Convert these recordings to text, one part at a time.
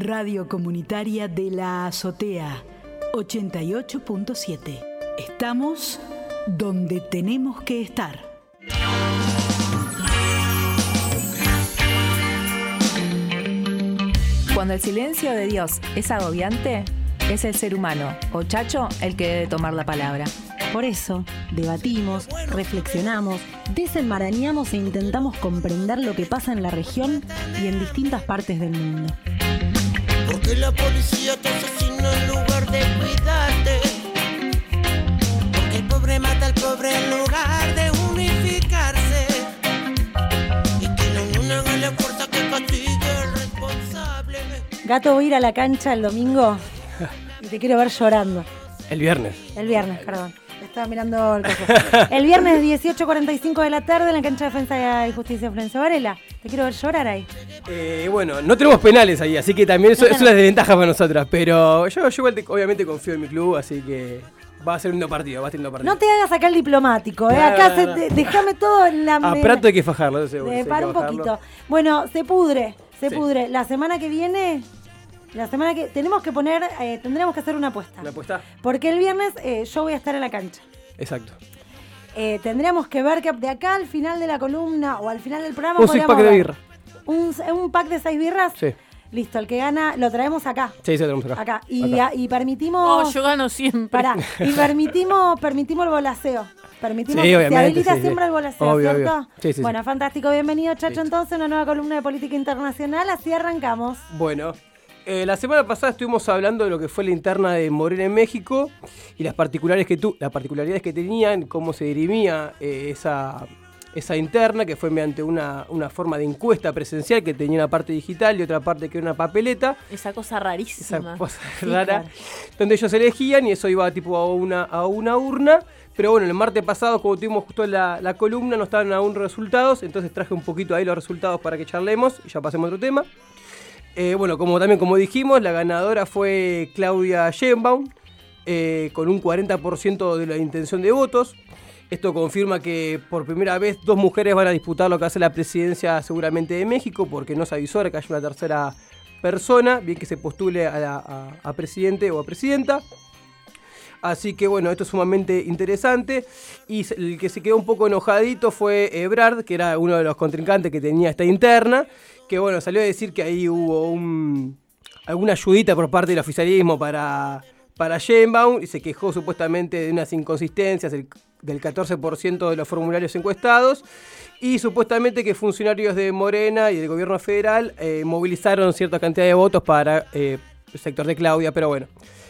Radio Comunitaria de la Azotea 88.7. Estamos donde tenemos que estar. Cuando el silencio de Dios es agobiante, es el ser humano o chacho el que debe tomar la palabra. Por eso, debatimos, reflexionamos, desenmarañamos e intentamos comprender lo que pasa en la región y en distintas partes del mundo. Porque la policía te asesina en lugar de cuidarte. Porque el pobre mata al pobre en lugar de unificarse. Y que la unión haga la fuerza que castigue al responsable. Gato, voy a ir a la cancha el domingo y te quiero ver llorando. El viernes. El viernes, perdón. Estaba mirando el coso. El viernes 18.45 de la tarde en la cancha de defensa y justicia Florencio Varela. Te quiero ver llorar ahí. Eh, bueno, no tenemos penales ahí, así que también eso No es una desventaja para nosotras. Pero yo, yo igual te- obviamente confío en mi club, así que va a ser un lindo partido, va a ser un lindo partido. No te hagas acá el diplomático, ¿eh? No, Acá no, no. déjame todo en la... A en- Prato hay que fajarlo, seguro. Para un poquito. Bueno, se pudre, se Sí. pudre. La semana que viene, la semana que tenemos que poner, eh, tendremos que hacer una apuesta. ¿La apuesta? Porque el viernes eh, yo voy a estar en la cancha. Exacto. Eh, tendríamos que ver que de acá al final de la columna o al final del programa Un six-pack de birra. Un, un pack de seis birras. Sí. Listo, el que gana lo traemos acá. Sí, sí, lo tenemos acá. Acá. Y, Acá. a- y permitimos. Oh, yo gano siempre. Pará. Y permitimos, permitimos el volaseo. Permitimos Sí, se habilita sí, siempre sí. el volaseo, Obvio, ¿cierto? obvio. Sí, sí, sí. bueno, fantástico. Bienvenido, Chacho, entonces, una nueva columna de política internacional. Así arrancamos. Bueno, eh, la semana pasada estuvimos hablando de lo que fue la interna de Morena en México y las, particulares que tu- las particularidades que tenían, cómo se dirimía eh, esa, esa interna, que fue mediante una, una forma de encuesta presencial que tenía una parte digital y otra parte que era una papeleta. Esa cosa rarísima. esa cosa Sí, rara, claro. donde ellos elegían y eso iba tipo a una, a una urna. Pero bueno, el martes pasado, como tuvimos justo la, la columna, no estaban aún resultados, entonces traje un poquito ahí los resultados para que charlemos y ya pasemos a otro tema. Eh, bueno, como también como dijimos, la ganadora fue Claudia Sheinbaum, eh, con un 40% de la intención de votos. Esto confirma que por primera vez dos mujeres van a disputar lo que hace la presidencia seguramente de México, porque no se avisó que haya una tercera persona, bien que se postule a, la- a- presidente o a presidenta. Así que bueno, esto es sumamente interesante. Y el que se quedó un poco enojadito fue Ebrard, que era uno de los contrincantes que tenía esta interna, que bueno, salió a decir que ahí hubo un, alguna ayudita por parte del oficialismo para, para Sheinbaum y se quejó supuestamente de unas inconsistencias del, del 14% de los formularios encuestados y supuestamente que funcionarios de Morena y del gobierno federal eh, movilizaron cierta cantidad de votos para eh, el sector de Claudia, pero bueno.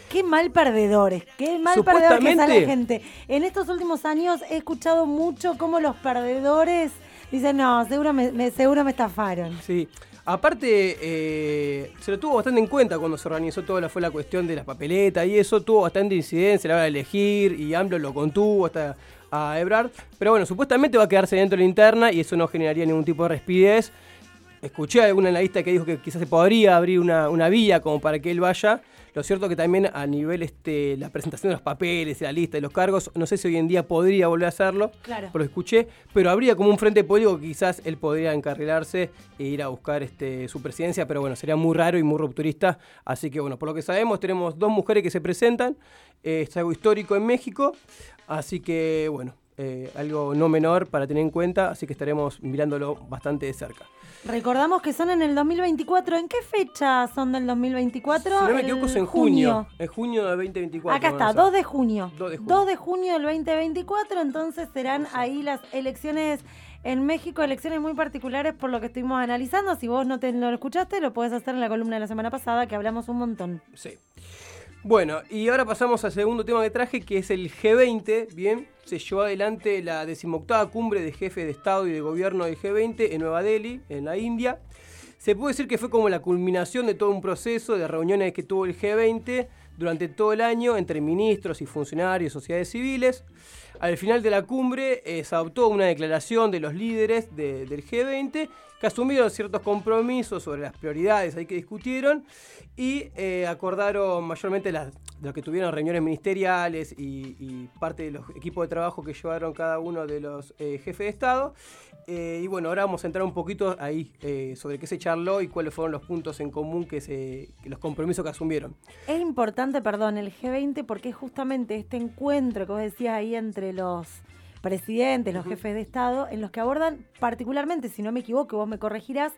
Qué mal perdedores, qué mal perdedor que sale gente. En estos últimos años he escuchado mucho cómo los perdedores dicen, no, seguro me, me- seguro me estafaron. Sí. Aparte, eh, se lo tuvo bastante en cuenta cuando se organizó toda la, fue la cuestión de las papeletas y eso, tuvo bastante incidencia a la hora de elegir y AMLO lo contuvo hasta a Ebrard. Pero bueno, supuestamente va a quedarse dentro de la interna y eso no generaría ningún tipo de respidez. Escuché a algún analista que dijo que quizás se podría abrir una, una vía como para que él vaya. Lo cierto que también a nivel este la presentación de los papeles, la lista de los cargos, no sé si hoy en día podría volver a hacerlo, Claro. pero lo escuché, pero habría como un frente político que quizás él podría encarrilarse e ir a buscar este, su presidencia, pero bueno, sería muy raro y muy rupturista. Así que bueno, por lo que sabemos, tenemos dos mujeres que se presentan, eh, es algo histórico en México, así que bueno, eh, algo no menor para tener en cuenta, así que estaremos mirándolo bastante de cerca. Recordamos que son en el 2024. ¿En qué fecha son del 2024? Si no me El equivoco es en junio, en junio de 2024. Acá está, van a ser. 2 de junio. 2 de junio. 2 de junio del 2024, entonces serán ahí las elecciones en México, elecciones muy particulares por lo que estuvimos analizando. Si vos no te lo escuchaste, lo puedes hacer en la columna de la semana pasada que hablamos un montón. Sí. Bueno, y ahora pasamos al segundo tema que traje, que es el G20, ¿bien? Se llevó adelante la decimoctava cumbre de jefes de Estado y de Gobierno del G20 en Nueva Delhi, en la India. Se puede decir que fue como la culminación de todo un proceso de reuniones que tuvo el G20 durante todo el año entre ministros y funcionarios, sociedades civiles. Al final de la cumbre eh, se adoptó una declaración de los líderes de- del G20 que asumieron ciertos compromisos sobre las prioridades ahí que discutieron y eh, acordaron mayormente las, que tuvieron reuniones ministeriales y, parte de los equipos de trabajo que llevaron cada uno de los eh, jefes de Estado. Y bueno, ahora vamos a entrar un poquito ahí sobre qué se charló y cuáles fueron los puntos en común que se, los compromisos que asumieron. Es importante, perdón, el G20 porque es justamente este encuentro que vos decías ahí entre los presidentes, los jefes de Estado, en los que abordan particularmente, si no me equivoco, vos me corregirás,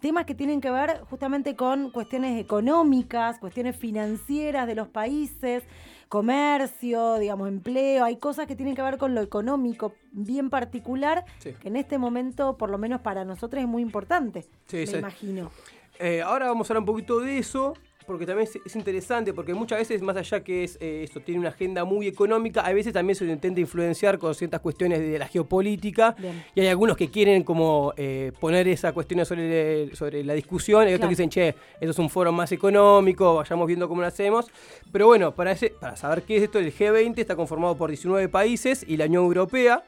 temas que tienen que ver justamente con cuestiones económicas, cuestiones financieras de los países, comercio, digamos, empleo, hay cosas que tienen que ver con lo económico bien particular, Sí. que en este momento, por lo menos para nosotros, es muy importante, Sí, me sí. imagino. Eh, ahora vamos a hablar un poquito de eso, porque también es, es interesante, porque muchas veces, más allá que es eh, esto tiene una agenda muy económica, a veces también se lo intenta influenciar con ciertas cuestiones de la geopolítica, Bien. y hay algunos que quieren como eh, poner esas cuestiones sobre, sobre la discusión, y otros Claro. que dicen, che, esto es un foro más económico, vayamos viendo cómo lo hacemos. Pero bueno, para, ese, para saber qué es esto, el G20 está conformado por 19 países y la Unión Europea.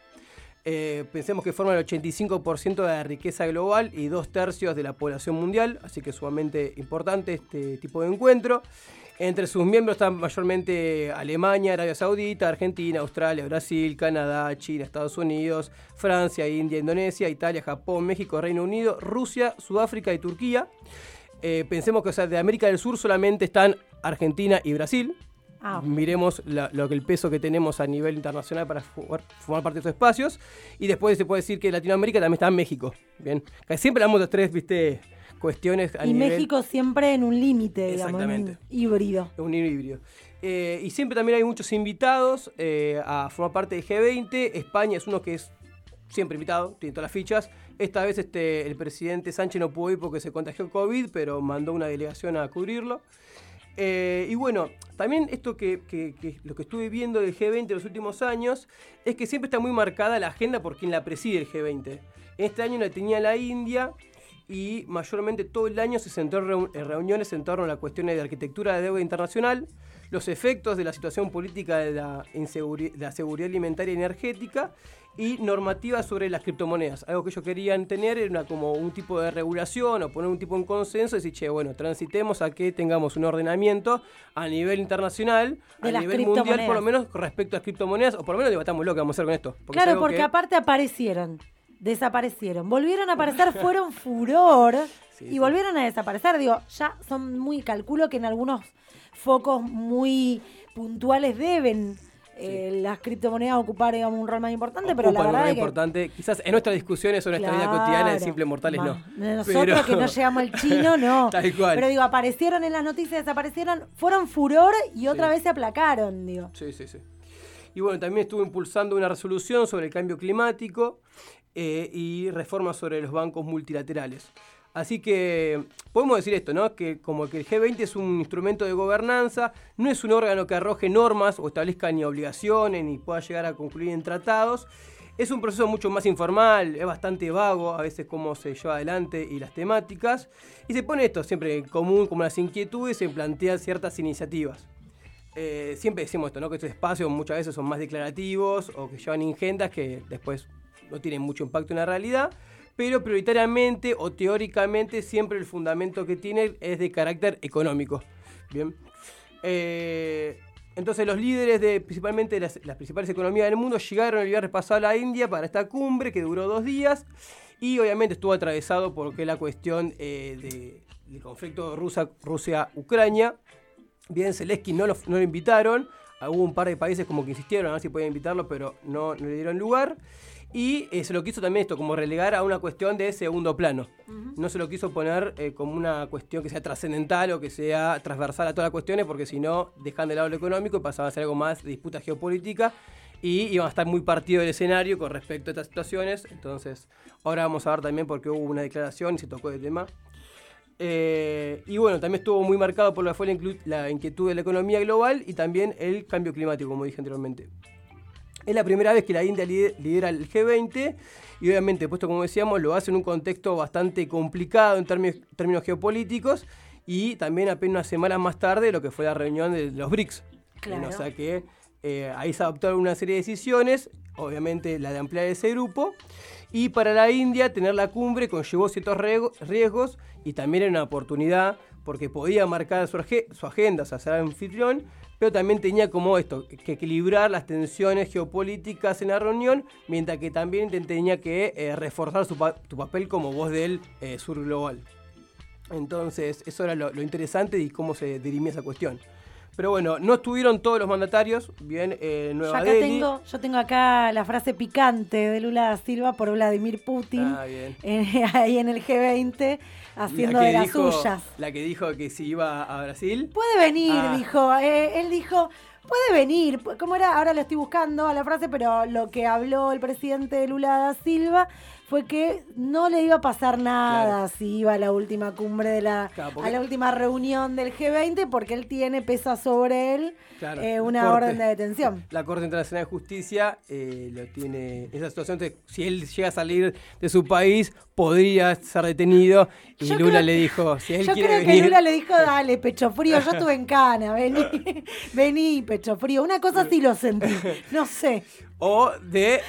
Eh, pensemos que forman el 85% de la riqueza global y dos tercios de la población mundial, así que es sumamente importante este tipo de encuentro. Entre sus miembros están mayormente Alemania, Arabia Saudita, Argentina, Australia, Brasil, Canadá, China, Estados Unidos, Francia, India, Indonesia, Italia, Japón, México, Reino Unido, Rusia, Sudáfrica y Turquía. Eh, pensemos que o sea, de América del Sur solamente están Argentina y Brasil. Ah, Miremos la- lo que el peso que tenemos a nivel internacional para jugar- formar parte de estos espacios. Y después se puede decir que Latinoamérica también está en México. Bien. Siempre hablamos de tres, viste, cuestiones a y nivel. México siempre en un límite, digamos, un híbrido. Un híbrido. Eh, y siempre también hay muchos invitados eh, a formar parte del G20. España es uno que es siempre invitado, tiene todas las fichas. Esta vez este, el presidente Sánchez no pudo ir porque se contagió COVID, pero mandó una delegación a cubrirlo. Eh, y bueno, también esto que, que- que lo que estuve viendo del G20 en los últimos años es que siempre está muy marcada la agenda por quien la preside el G20. Este año la tenía la India y mayormente todo el año se reu- en reuniones en torno a las cuestiones de arquitectura de deuda internacional, los efectos de la situación política de la, de la seguridad alimentaria y energética y normativas sobre las criptomonedas. Algo que ellos querían tener era como un tipo de regulación o poner un tipo en consenso y decir, che, bueno, transitemos a que tengamos un ordenamiento a nivel internacional, De a las nivel mundial, por lo menos respecto a criptomonedas, o por lo menos debatamos lo que vamos a hacer con esto. porque Claro, porque que- aparte aparecieron, desaparecieron, volvieron a aparecer, fueron furor Sí, y sí. volvieron a desaparecer. Digo, ya son muy, calculo que en algunos focos muy puntuales deben eh, las criptomonedas ocupar digamos, un rol más importante, pero la ocupan un verdad rol es que... importante. Quizás en nuestras discusiones o en nuestra vida cotidiana de simples mortales no. Nosotros Pero- que no llegamos al chino, no. Tal cual. Pero digo, aparecieron en las noticias, desaparecieron, fueron furor y otra Sí. vez se aplacaron, digo. Sí, sí, sí. Y bueno, también estuvo impulsando una resolución sobre el cambio climático eh, y reformas sobre los bancos multilaterales. Así que podemos decir esto, ¿no? Que como que el G20 es un instrumento de gobernanza, no es un órgano que arroje normas o establezca ni obligaciones ni pueda llegar a concluir en tratados. Es un proceso mucho más informal, es bastante vago a veces cómo se lleva adelante y las temáticas. Y se pone esto siempre en común, como las inquietudes, se plantean ciertas iniciativas. Eh, siempre decimos esto, ¿no? Que estos espacios muchas veces son más declarativos o que llevan ingendas que después no tienen mucho impacto en la realidad, pero prioritariamente o teóricamente siempre el fundamento que tiene es de carácter económico. Bien. Eh, entonces los líderes de principalmente las, principales economías del mundo llegaron el viernes pasado a la India para esta cumbre que duró dos días y obviamente estuvo atravesado por que la cuestión eh, de- del conflicto Rusia-Ucrania. Bien, Zelensky no lo, no lo invitaron. Hubo un par de países como que insistieron a ver si podían invitarlo, pero no le dieron lugar. Y eh, se lo quiso también esto, como relegar a una cuestión de segundo plano. No se lo quiso poner eh, como una cuestión que sea trascendental o que sea transversal a todas las cuestiones, porque si no, dejan de lado lo económico y pasaba a ser algo más de disputa geopolítica. Y iban a estar muy partido del escenario con respecto a estas situaciones. Entonces, ahora vamos a ver también por qué hubo una declaración y se tocó el tema. Eh, y bueno, también estuvo muy marcado por lo que fue la, la inquietud de la economía global y también el cambio climático, como dije anteriormente. Es la primera vez que la India lide- lidera el G20 y obviamente, puesto como decíamos, lo hace en un contexto bastante complicado en términos, términos geopolíticos y también apenas unas semanas más tarde lo que fue la reunión de los BRICS. Claro. O sea que eh, ahí se adoptaron una serie de decisiones, obviamente la de ampliar ese grupo. Y para la India, tener la cumbre conllevó ciertos riesgo- riesgos y también era una oportunidad porque podía marcar su, su agenda, o sea, ser anfitrión, pero también tenía como esto, que equilibrar las tensiones geopolíticas en la reunión, mientras que también te- tenía que eh, reforzar su, tu papel como voz del eh, sur global. Entonces, eso era lo, lo interesante y cómo se dirimía esa cuestión. Pero bueno, no estuvieron todos los mandatarios, bien, eh, Yo Nueva acá Delhi. tengo, yo tengo acá la frase picante de Lula da Silva por Vladimir Putin. Ah, bien. en- ahí en el G20 haciendo de las dijo- suyas. La que dijo que si iba a Brasil. Puede venir, Ah. dijo. eh, él dijo, puede venir. ¿Cómo era? Ahora lo estoy buscando a la frase, pero lo que habló el presidente Lula da Silva fue que no le iba a pasar nada Claro. si iba a la última cumbre de la, Claro, porque- a la última reunión del G20 porque él tiene pesa sobre él Claro, eh, una corte. orden de detención. La Corte Internacional de Justicia eh, lo tiene esa situación. de- si él llega a salir de su país, podría ser detenido. Y Yo Lula creo- le dijo: si él Yo quiere creo venir. que Lula le dijo, dale, pecho frío, yo estuve en cana, vení, vení, pecho frío. Una cosa sí lo sentí, no sé. O de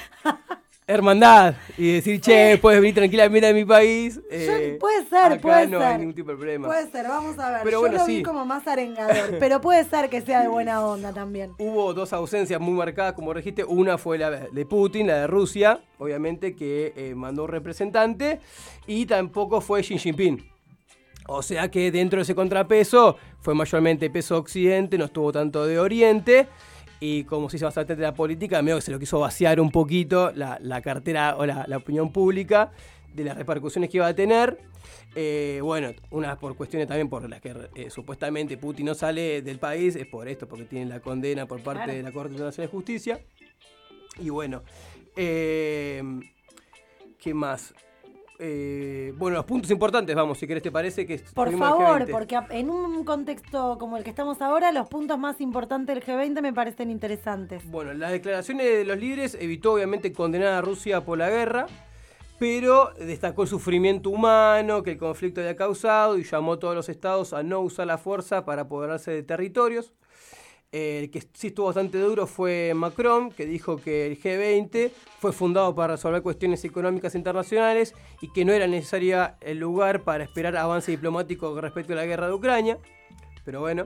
hermandad. Y decir, che, puedes venir tranquilamente a mi país. eh, Yo- puede ser, acá puede no ser. hay ningún tipo de problema. Puede ser, vamos a ver. Pero Yo bueno, lo sí. vi como más arengador, pero puede ser que sea de buena onda también. Hubo dos ausencias muy marcadas, como dijiste. Una fue la de Putin, la de Rusia, obviamente, que eh, mandó un representante. Y tampoco fue Xi Jinping. O sea que dentro de ese contrapeso fue mayormente peso occidente, no estuvo tanto de oriente. Y como se hizo bastante de la política, medio que se lo quiso vaciar un poquito la, la cartera o la, la opinión pública de las repercusiones que iba a tener. Eh, bueno, una por cuestiones también por las que eh, supuestamente Putin no sale del país, es por esto, porque tiene la condena por parte Claro. de la Corte Internacional de Justicia. Y bueno, eh, ¿qué más? Eh, bueno, los puntos importantes, vamos, si querés, te parece que Por favor, G20. porque en un contexto como el que estamos ahora, los puntos más importantes del G20 me parecen interesantes. Bueno, las declaraciones de los líderes evitó obviamente condenar a Rusia por la guerra, pero destacó el sufrimiento humano que el conflicto había causado y llamó a todos los estados a no usar la fuerza para apoderarse de territorios. El que sí estuvo bastante duro fue Macron, que dijo que el G20 fue fundado para resolver cuestiones económicas internacionales y que no era necesaria el lugar para esperar avance diplomático respecto a la guerra de Ucrania. Pero bueno.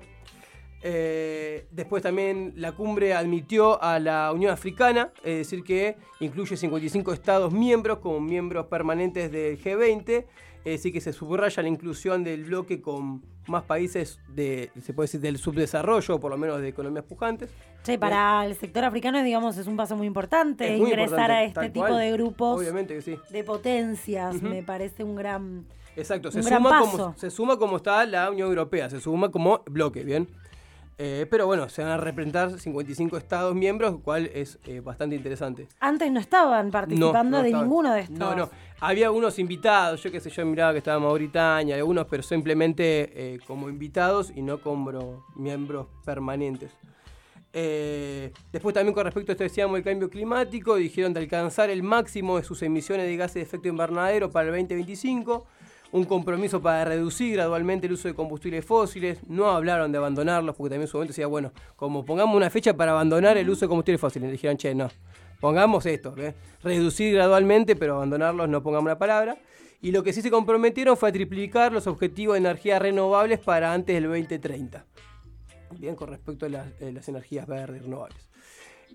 Eh, después también la cumbre admitió a la Unión Africana, es decir, que incluye 55 estados miembros como miembros permanentes del G20, es decir, que se subraya la inclusión del bloque con más países de, se puede decir, del subdesarrollo, o por lo menos de economías pujantes. Che, para el sector africano, digamos, es un paso muy importante muy ingresar importante, a este tipo cual. de grupos Obviamente que sí. de potencias. Me parece un gran... Exacto, se Un gran suma, paso. como, se suma como está la Unión Europea, se suma como bloque, ¿bien? Eh, pero bueno, se van a representar 55 estados miembros, lo cual es eh, bastante interesante. Antes no estaban participando No, no de estaban. ninguno de estos. No, no. Había algunos invitados, yo qué sé, yo miraba que estaba Mauritania, algunos, pero simplemente eh, como invitados y no como miembros permanentes. Después también con respecto a esto decíamos el cambio climático, dijeron de alcanzar el máximo de sus emisiones de gases de efecto invernadero para el 2025, un compromiso para reducir gradualmente el uso de combustibles fósiles, no hablaron de abandonarlos, porque también en su momento decía, bueno, como pongamos una fecha para abandonar el uso de combustibles fósiles, dijeron, che, no, pongamos esto, ¿eh? reducir gradualmente, pero abandonarlos no pongamos la palabra. Y lo que sí se comprometieron fue a triplicar los objetivos de energías renovables para antes del 2030. Bien, con respecto a las, eh, energías verdes renovables.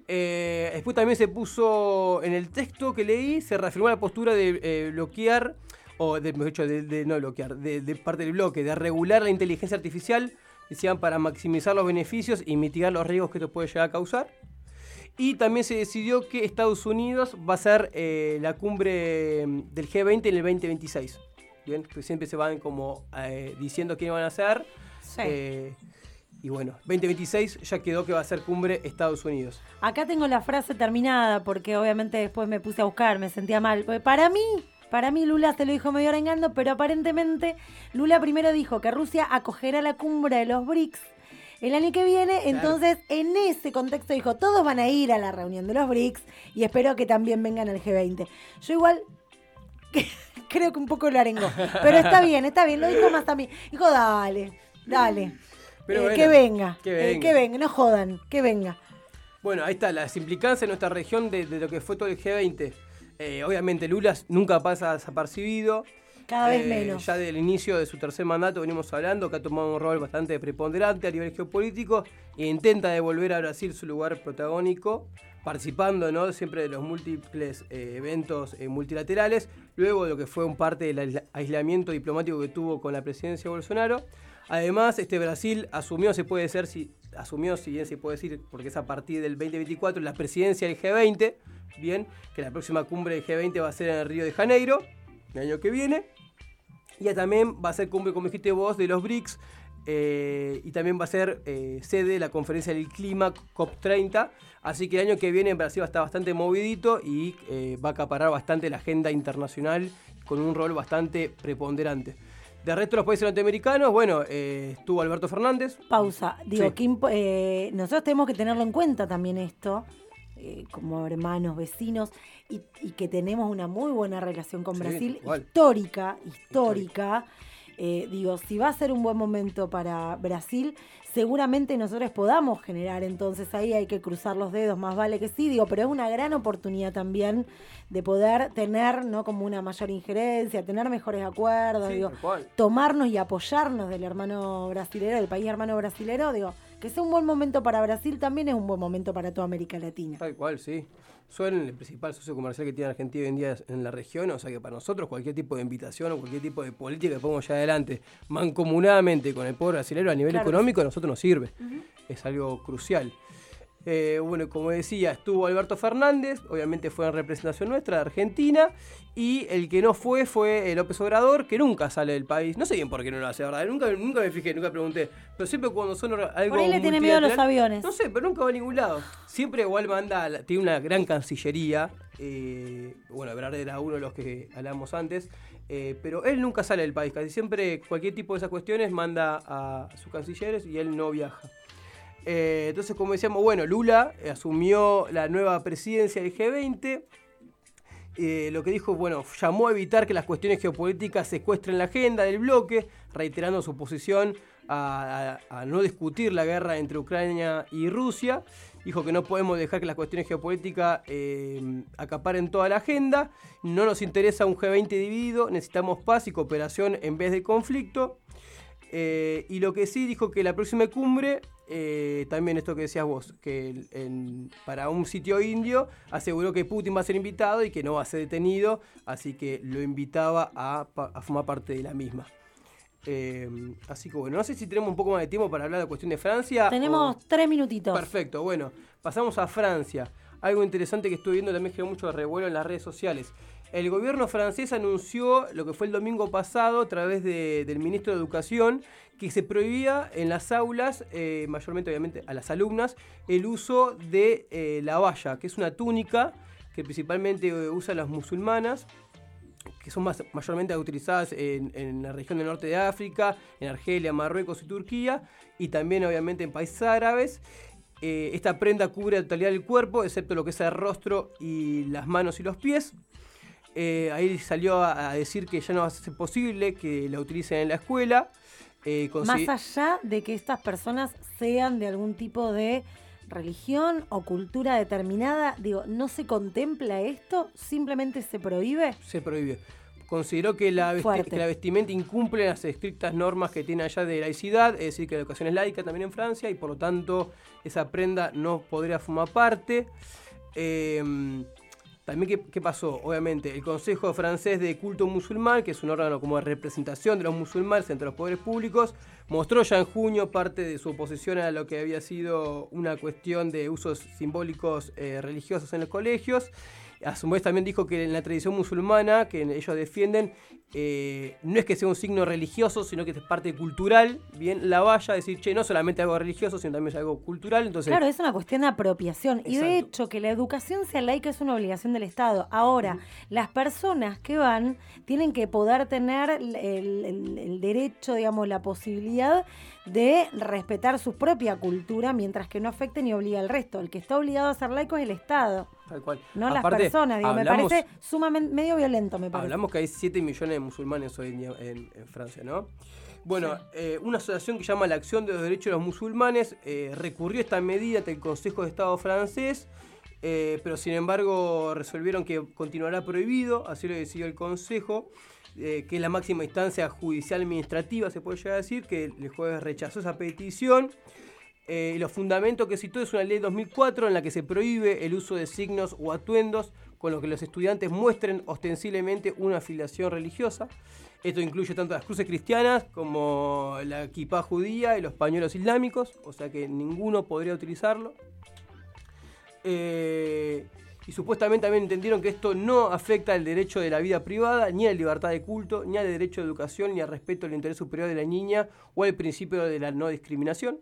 Eh, después también se puso en el texto que leí, se reafirmó la postura de eh, bloquear, o de, mejor dicho, de, de no bloquear, de, de parte del bloque, de regular la inteligencia artificial, decían, para maximizar los beneficios y mitigar los riesgos que esto puede llegar a causar. Y también se decidió que Estados Unidos va a ser eh, la cumbre mm, del G20 en el 2026. Bien, que siempre se van como eh, diciendo quiénes van a ser. Sí. Eh, y bueno, 2026 ya quedó que va a ser cumbre Estados Unidos. Acá tengo la frase terminada porque obviamente después me puse a buscar, me sentía mal. Para mí, para mí Lula se lo dijo medio arengando, pero aparentemente Lula primero dijo que Rusia acogerá la cumbre de los BRICS el año que viene, entonces en ese contexto dijo, todos van a ir a la reunión de los BRICS y espero que también vengan al G20. Yo igual creo que un poco lo arengó, pero está bien, está bien, lo dijo más también. Dijo, dale, dale. Pero Eh, bueno, que venga, que eh, venga. que venga, no jodan, que venga. Bueno, ahí está, las implicancias en nuestra región de, de lo que fue todo el G20. Eh, obviamente Lula nunca pasa desapercibido. Cada vez Eh, menos. Ya del inicio de su tercer mandato venimos hablando que ha tomado un rol bastante preponderante a nivel geopolítico e intenta devolver a Brasil su lugar protagónico, participando ¿no? siempre de los múltiples eh, eventos eh, multilaterales, luego de lo que fue un parte del aisla- aislamiento diplomático que tuvo con la presidencia de Bolsonaro. Además, este Brasil asumió, se puede ser, si, asumió, si bien se puede decir, porque es a partir del 2024, la presidencia del G20, bien, que la próxima cumbre del G20 va a ser en el Río de Janeiro, el año que viene. Ya también va a ser cumbre, como dijiste vos, de los BRICS. eh, y también va a ser eh, sede de la conferencia del clima COP30. Así que el año que viene en Brasil va a estar bastante movidito y eh, va a acaparar bastante la agenda internacional con un rol bastante preponderante. De resto, los países norteamericanos, bueno, eh, estuvo Alberto Fernández. Pausa. Digo, Sí. que impo- eh, nosotros tenemos que tenerlo en cuenta también esto, eh, como hermanos, vecinos, y, y que tenemos una muy buena relación con Sí, Brasil, igual. histórica, histórica. Eh, digo, si va a ser un buen momento para Brasil, seguramente nosotros podamos generar, entonces ahí hay que cruzar los dedos, más vale que sí, digo, pero es una gran oportunidad también de poder tener, ¿no? Como una mayor injerencia, tener mejores acuerdos, Sí, digo, tomarnos y apoyarnos del hermano brasilero, del país hermano brasilero, digo, que sea un buen momento para Brasil también es un buen momento para toda América Latina. Tal cual, sí. Son el principal socio comercial que tiene Argentina hoy en día en la región, o sea que para nosotros cualquier tipo de invitación o cualquier tipo de política que pongamos ya adelante mancomunadamente con el pueblo brasileño a nivel Claro económico, a nosotros nos sirve. Es algo crucial. Eh, bueno, como decía, estuvo Alberto Fernández, obviamente fue en representación nuestra de Argentina, y el que no fue fue eh, López Obrador, que nunca sale del país. No sé bien por qué no lo hace, ¿verdad? Nunca, nunca me fijé, nunca pregunté, pero siempre cuando son algo Por ahí le tiene miedo a los aviones. No sé, pero nunca va a ningún lado. Siempre igual manda, tiene una gran cancillería. eh, bueno, Ebrard era uno de los que hablamos antes. eh, pero él nunca sale del país. Casi siempre cualquier tipo de esas cuestiones manda a sus cancilleres y él no viaja. Eh, entonces, como decíamos, bueno, Lula asumió la nueva presidencia del G20. Eh, lo que dijo, bueno, llamó a evitar que las cuestiones geopolíticas secuestren la agenda del bloque, reiterando su posición a, no discutir la guerra entre Ucrania y Rusia. Dijo que no podemos dejar que las cuestiones geopolíticas eh, acaparen toda la agenda. No nos interesa un G20 dividido, necesitamos paz y cooperación en vez de conflicto. Y lo que sí dijo que la próxima cumbre, eh, también esto que decías vos, que en- para un sitio indio aseguró que Putin va a ser invitado y que no va a ser detenido, así que lo invitaba a, a formar parte de la misma. Eh, así que bueno, no sé si tenemos un poco más de tiempo para hablar de la cuestión de Francia. Tenemos o- tres minutitos. Perfecto, bueno, pasamos a Francia. Algo interesante que estoy viendo también generó mucho revuelo en las redes sociales. El gobierno francés anunció lo que fue el domingo pasado a través de- del ministro de Educación que se prohibía en las aulas, eh, mayormente obviamente a las alumnas, el uso de eh, la valla, que es una túnica que principalmente eh, usan las musulmanas que son más, mayormente utilizadas en, la región del norte de África, en Argelia, Marruecos y Turquía, y también obviamente en países árabes. Esta prenda cubre la totalidad del cuerpo, excepto lo que es el rostro y las manos y los pies. Eh, ahí salió a, a decir que ya no va a ser posible que la utilicen en la escuela. Eh, Más allá de que estas personas sean de algún tipo de religión o cultura determinada, digo, ¿no se contempla esto? ¿Simplemente se prohíbe? se prohíbe. Consideró la, que la vestimenta incumple las estrictas normas que tiene allá de laicidad, es decir, que la educación es laica también en Francia y por lo tanto esa prenda no podría formar parte. Eh, también, ¿qué, pasó? Obviamente, el Consejo Francés de Culto Musulmán, que es un órgano como de representación de los musulmanes entre los poderes públicos, mostró ya en junio parte de su oposición a lo que había sido una cuestión de usos simbólicos eh, religiosos en los colegios. A su vez también dijo que en la tradición musulmana, que ellos defienden, eh, no es que sea un signo religioso, sino que es parte cultural. Bien, la valla, decir, che, no solamente algo religioso, sino también es algo cultural. Entonces, Claro, es una cuestión de apropiación. Y de hecho, que la educación sea laica es una obligación del Estado. Ahora, las personas que van tienen que poder tener el, el- el derecho, digamos, la posibilidad de respetar su propia cultura mientras que no afecte ni obliga al resto. El que está obligado a ser laico es el Estado, Tal cual. no las personas. Digo, me parece sumamente medio violento, me parece. Hablamos que hay 7 millones de musulmanes hoy en día en, en Francia, ¿no? Bueno, eh, una asociación que llama la Acción de los Derechos de los Musulmanes eh, recurrió a esta medida ante el Consejo de Estado francés, eh, pero sin embargo resolvieron que continuará prohibido, así lo decidió el Consejo, eh, que es la máxima instancia judicial administrativa, se puede llegar a decir, que el juez rechazó esa petición. Eh, los fundamentos que citó es una ley de 2004 en la que se prohíbe el uso de signos o atuendos con los que los estudiantes muestren ostensiblemente una afiliación religiosa. Esto incluye tanto las cruces cristianas como la equipa judía y los pañuelos islámicos, o sea que ninguno podría utilizarlo. Eh, y supuestamente también entendieron que esto no afecta al derecho de la vida privada, ni a la libertad de culto, ni al derecho de educación, ni al respeto del interés superior de la niña o al principio de la no discriminación.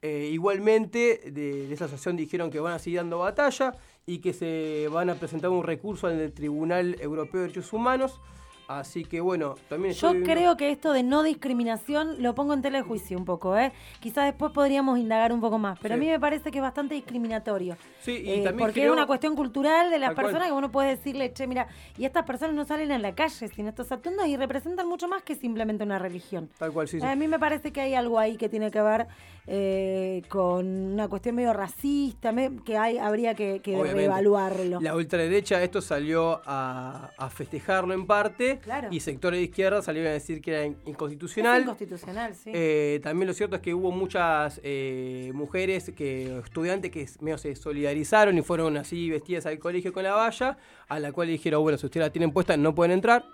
Eh, igualmente, de, de esa asociación dijeron que van a seguir dando batalla y que se van a presentar un recurso en el Tribunal Europeo de Derechos Humanos. Así que bueno, también Yo estoy- creo que esto de no discriminación lo pongo en tela de juicio un poco, ¿eh? Quizás después podríamos indagar un poco más, pero Sí. a mí me parece que es bastante discriminatorio. Sí, y Eh, también porque creo- es una cuestión cultural de las cual. personas que uno puede decirle, che, mira, y estas personas no salen a la calle sin estos atuendos y representan mucho más que simplemente una religión. Tal cual, sí, sí. A mí me parece que hay algo ahí que tiene que ver eh, con una cuestión medio racista, me- que hay, habría que, que reevaluarlo. La ultraderecha esto salió a, a festejarlo en parte Claro. y sectores de izquierda salieron a decir que era Es inconstitucional. inconstitucional, sí. Eh, también lo cierto es que hubo muchas eh, mujeres, que estudiantes que medio se solidarizaron y fueron así vestidas al colegio con la valla, a la cual le dijeron, bueno, si ustedes la tienen puesta no pueden entrar.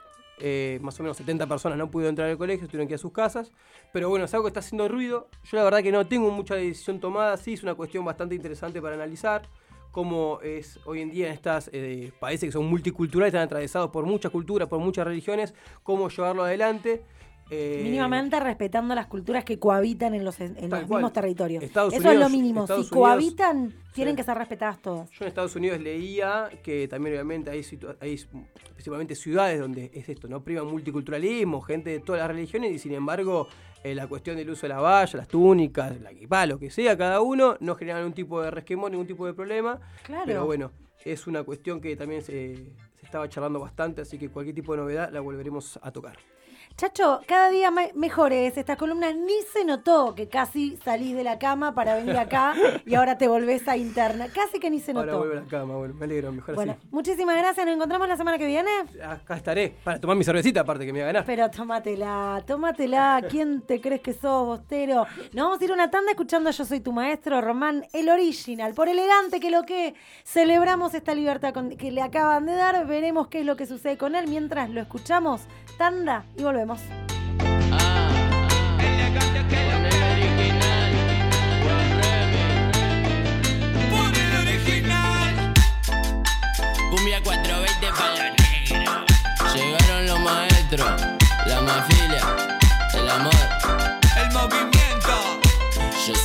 Eh, más o menos 70 personas no pudieron entrar al colegio, tuvieron que ir a sus casas. Pero bueno, es algo que está haciendo ruido. Yo la verdad que no tengo mucha decisión tomada, sí es una cuestión bastante interesante para analizar cómo es hoy en día en estos países que son multiculturales, están atravesados por muchas culturas, por muchas religiones, cómo llevarlo adelante. Eh, Mínimamente respetando las culturas que cohabitan en los, en los Tal cual. mismos territorios. Estados Eso es lo mínimo. Estados si Unidos- cohabitan, tienen Sí. que ser respetadas todas. Yo en Estados Unidos leía que también obviamente hay, hay principalmente ciudades donde es esto, ¿no? Priva multiculturalismo, gente de todas las religiones y sin embargo eh, la cuestión del uso de la valla, las túnicas, la equipa, lo que sea, cada uno no genera ningún tipo de resquemor, ningún tipo de problema. Claro. Pero bueno, es una cuestión que también se, se estaba charlando bastante, así que cualquier tipo de novedad la volveremos a tocar. Chacho, cada día me- mejores estas columnas. Ni se notó que casi salís de la cama para venir acá y ahora te volvés a interna. Casi que ni se Ahora notó. vuelvo a la cama, bueno, me alegro, mejor Bueno, así. muchísimas gracias. Nos encontramos la semana que viene. Acá estaré para tomar mi cervecita, aparte que me voy a ganar. Pero tómatela, tómatela. ¿Quién te crees que sos, Bostero? Nos vamos a ir una tanda escuchando Yo Soy Tu Maestro, Román, el original. Por elegante que lo que celebramos esta libertad que le acaban de dar, veremos qué es lo que sucede con él mientras lo escuchamos. Tanda y volvemos. Cumbia 420 para los negros. Llegaron los maestros, la mafilia.